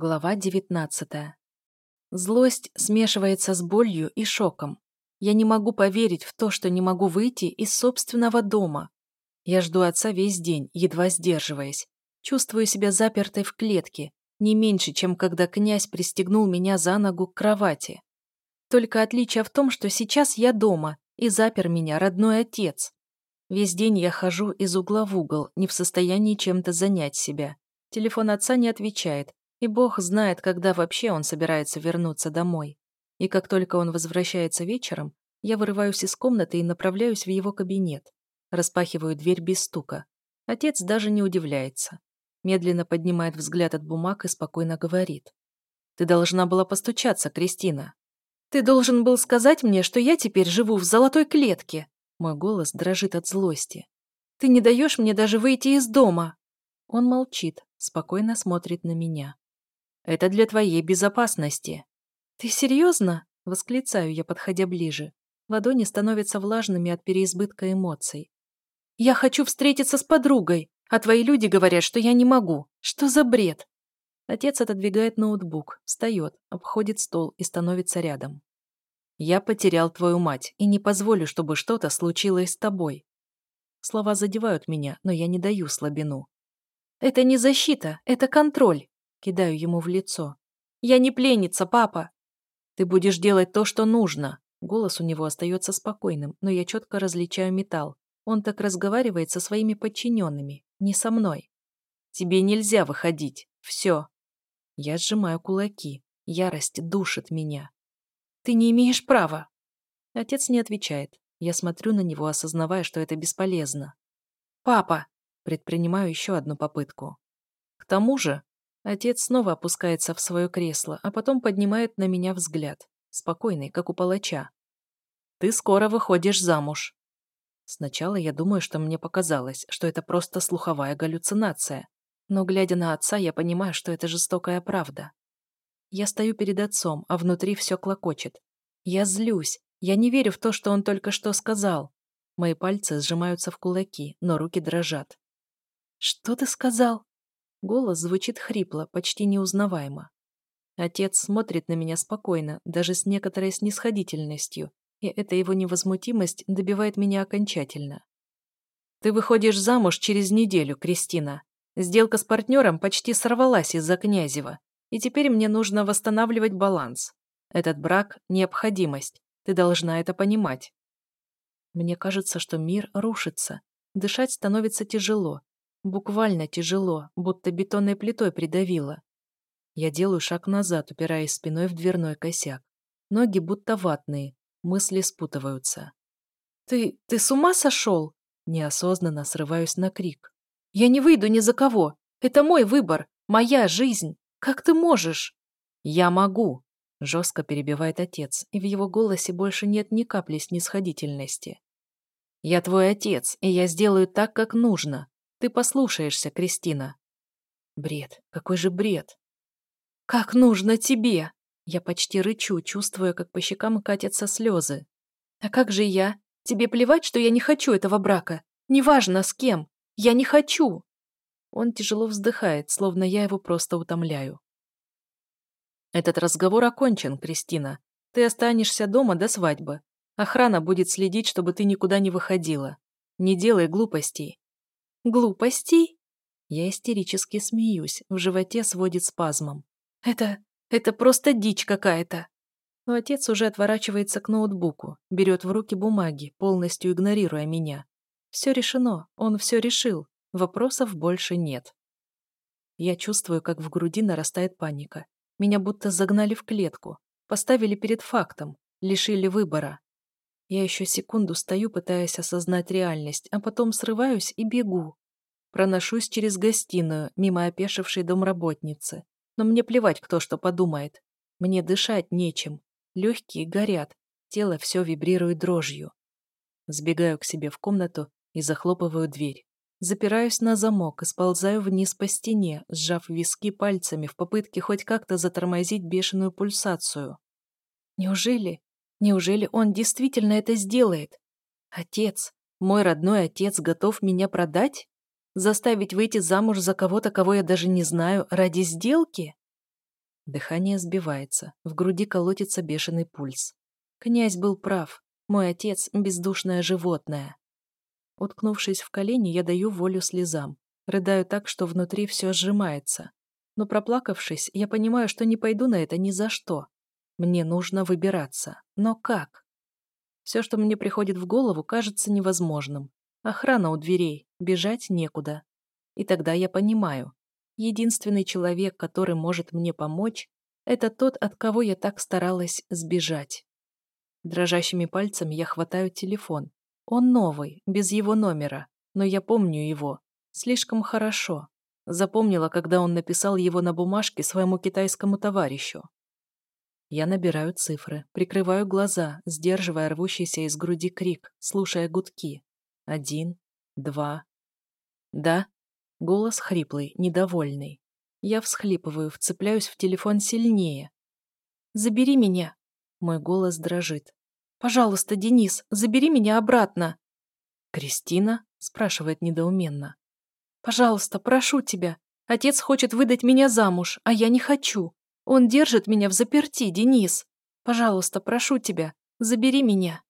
Глава 19. Злость смешивается с болью и шоком. Я не могу поверить в то, что не могу выйти из собственного дома. Я жду отца весь день, едва сдерживаясь. Чувствую себя запертой в клетке, не меньше, чем когда князь пристегнул меня за ногу к кровати. Только отличие в том, что сейчас я дома, и запер меня родной отец. Весь день я хожу из угла в угол, не в состоянии чем-то занять себя. Телефон отца не отвечает, и бог знает, когда вообще он собирается вернуться домой. И как только он возвращается вечером, я вырываюсь из комнаты и направляюсь в его кабинет. Распахиваю дверь без стука. Отец даже не удивляется. Медленно поднимает взгляд от бумаг и спокойно говорит. «Ты должна была постучаться, Кристина. Ты должен был сказать мне, что я теперь живу в золотой клетке». Мой голос дрожит от злости. «Ты не даешь мне даже выйти из дома». Он молчит, спокойно смотрит на меня. Это для твоей безопасности». «Ты серьезно?» — восклицаю я, подходя ближе. Ладони становятся влажными от переизбытка эмоций. «Я хочу встретиться с подругой, а твои люди говорят, что я не могу. Что за бред?» Отец отодвигает ноутбук, встает, обходит стол и становится рядом. «Я потерял твою мать и не позволю, чтобы что-то случилось с тобой». Слова задевают меня, но я не даю слабину. «Это не защита, это контроль. Кидаю ему в лицо. «Я не пленница, папа!» «Ты будешь делать то, что нужно!» Голос у него остается спокойным, но я четко различаю металл. Он так разговаривает со своими подчиненными, не со мной. «Тебе нельзя выходить. Все!» Я сжимаю кулаки. Ярость душит меня. «Ты не имеешь права!» Отец не отвечает. Я смотрю на него, осознавая, что это бесполезно. «Папа!» Предпринимаю еще одну попытку. К тому же, Отец снова опускается в свое кресло, а потом поднимает на меня взгляд. Спокойный, как у палача. «Ты скоро выходишь замуж». Сначала я думаю, что мне показалось, что это просто слуховая галлюцинация. Но, глядя на отца, я понимаю, что это жестокая правда. Я стою перед отцом, а внутри все клокочет. Я злюсь. Я не верю в то, что он только что сказал. Мои пальцы сжимаются в кулаки, но руки дрожат. «Что ты сказал?» Голос звучит хрипло, почти неузнаваемо. Отец смотрит на меня спокойно, даже с некоторой снисходительностью, и эта его невозмутимость добивает меня окончательно. «Ты выходишь замуж через неделю, Кристина. Сделка с партнером почти сорвалась из-за Князева, и теперь мне нужно восстанавливать баланс. Этот брак – необходимость. Ты должна это понимать». Мне кажется, что мир рушится. Дышать становится тяжело, Буквально тяжело, будто бетонной плитой придавило. Я делаю шаг назад, упираясь спиной в дверной косяк. Ноги будто ватные, мысли спутываются. «Ты... ты с ума сошел?» Неосознанно срываюсь на крик. «Я не выйду ни за кого. Это мой выбор, моя жизнь. Как ты можешь?» «Я могу», — жестко перебивает отец, и в его голосе больше нет ни капли снисходительности. «Я твой отец, и я сделаю так, как нужно. Ты послушаешься, Кристина. Бред. Какой же бред. Как нужно тебе? Я почти рычу, чувствуя, как по щекам катятся слезы. А как же я? Тебе плевать, что я не хочу этого брака? Неважно, с кем. Я не хочу. Он тяжело вздыхает, словно я его просто утомляю. Этот разговор окончен, Кристина. Ты останешься дома до свадьбы. Охрана будет следить, чтобы ты никуда не выходила. Не делай глупостей. Глупостей? Я истерически смеюсь, в животе сводит спазмом. Это... это просто дичь какая-то. Но отец уже отворачивается к ноутбуку, берет в руки бумаги, полностью игнорируя меня. Все решено, он все решил, вопросов больше нет. Я чувствую, как в груди нарастает паника. Меня будто загнали в клетку, поставили перед фактом, лишили выбора. Я еще секунду стою, пытаясь осознать реальность, а потом срываюсь и бегу. Проношусь через гостиную, мимо опешившей домработницы. Но мне плевать, кто что подумает. Мне дышать нечем. Легкие горят, тело все вибрирует дрожью. Сбегаю к себе в комнату и захлопываю дверь. Запираюсь на замок и сползаю вниз по стене, сжав виски пальцами в попытке хоть как-то затормозить бешеную пульсацию. Неужели Неужели он действительно это сделает? Отец, мой родной отец, готов меня продать? Заставить выйти замуж за кого-то, кого я даже не знаю, ради сделки? Дыхание сбивается, в груди колотится бешеный пульс. Князь был прав. Мой отец — бездушное животное. Уткнувшись в колени, я даю волю слезам. Рыдаю так, что внутри все сжимается. Но проплакавшись, я понимаю, что не пойду на это ни за что. Мне нужно выбираться. Но как? Все, что мне приходит в голову, кажется невозможным. Охрана у дверей, бежать некуда. И тогда я понимаю. Единственный человек, который может мне помочь, это тот, от кого я так старалась сбежать. Дрожащими пальцами я хватаю телефон. Он новый, без его номера, но я помню его. Слишком хорошо. Запомнила, когда он написал его на бумажке своему китайскому товарищу. Я набираю цифры, прикрываю глаза, сдерживая рвущийся из груди крик, слушая гудки. Один, два. Да? Голос хриплый, недовольный. Я всхлипываю, вцепляюсь в телефон сильнее. «Забери меня!» Мой голос дрожит. «Пожалуйста, Денис, забери меня обратно!» «Кристина?» – спрашивает недоуменно. Пожалуйста, прошу тебя. Отец хочет выдать меня замуж, а я не хочу. Он держит меня в заперти, Денис. Пожалуйста, прошу тебя, забери меня.